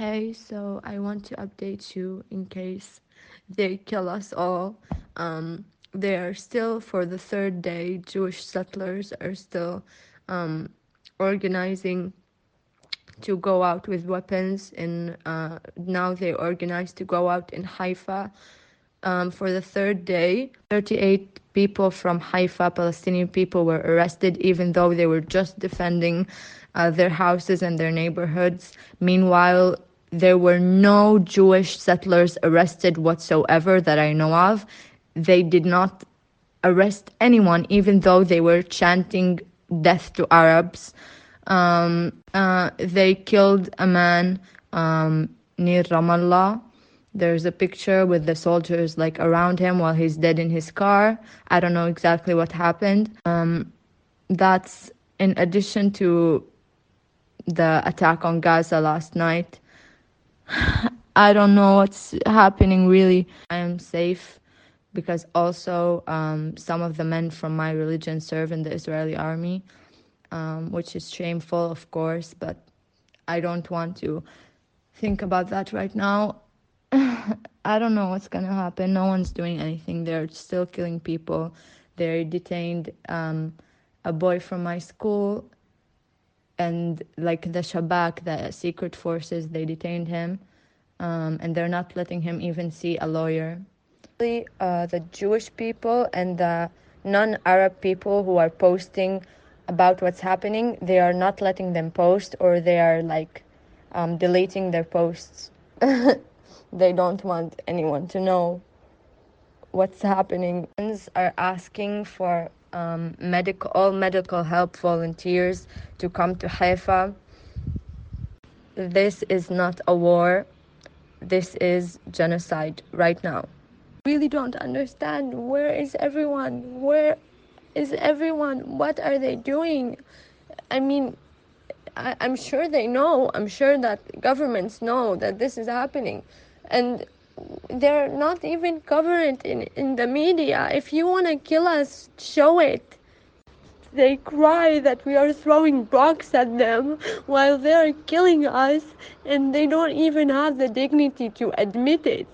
Hey, so I want to update you in case they kill us all. Um, they are still, for the third day, Jewish settlers are still um, organizing to go out with weapons. And uh, now they organized to go out in Haifa um, for the third day. 38 people from Haifa, Palestinian people, were arrested, even though they were just defending uh, their houses and their neighborhoods. Meanwhile, there were no Jewish settlers arrested whatsoever that I know of. They did not arrest anyone, even though they were chanting death to Arabs. Um, uh, they killed a man um, near Ramallah. There's a picture with the soldiers like around him while he's dead in his car. I don't know exactly what happened. Um, that's in addition to the attack on Gaza last night. I don't know what's happening really. I am safe because also um, some of the men from my religion serve in the Israeli army, um, which is shameful, of course, but I don't want to think about that right now. I don't know what's gonna happen. No one's doing anything. They're still killing people. They detained um, a boy from my school and like the Shabak, the secret forces, they detained him, um, and they're not letting him even see a lawyer. Uh, the Jewish people and the non-Arab people who are posting about what's happening, they are not letting them post, or they are like um, deleting their posts. they don't want anyone to know what's happening. Are asking for um, medical, all medical help volunteers to come to Haifa. This is not a war. This is genocide right now. Really don't understand. Where is everyone? Where is everyone? What are they doing? I mean, I, I'm sure they know. I'm sure that governments know that this is happening. And they're not even covered in, in the media. If you want to kill us, show it. They cry that we are throwing rocks at them while they're killing us, and they don't even have the dignity to admit it.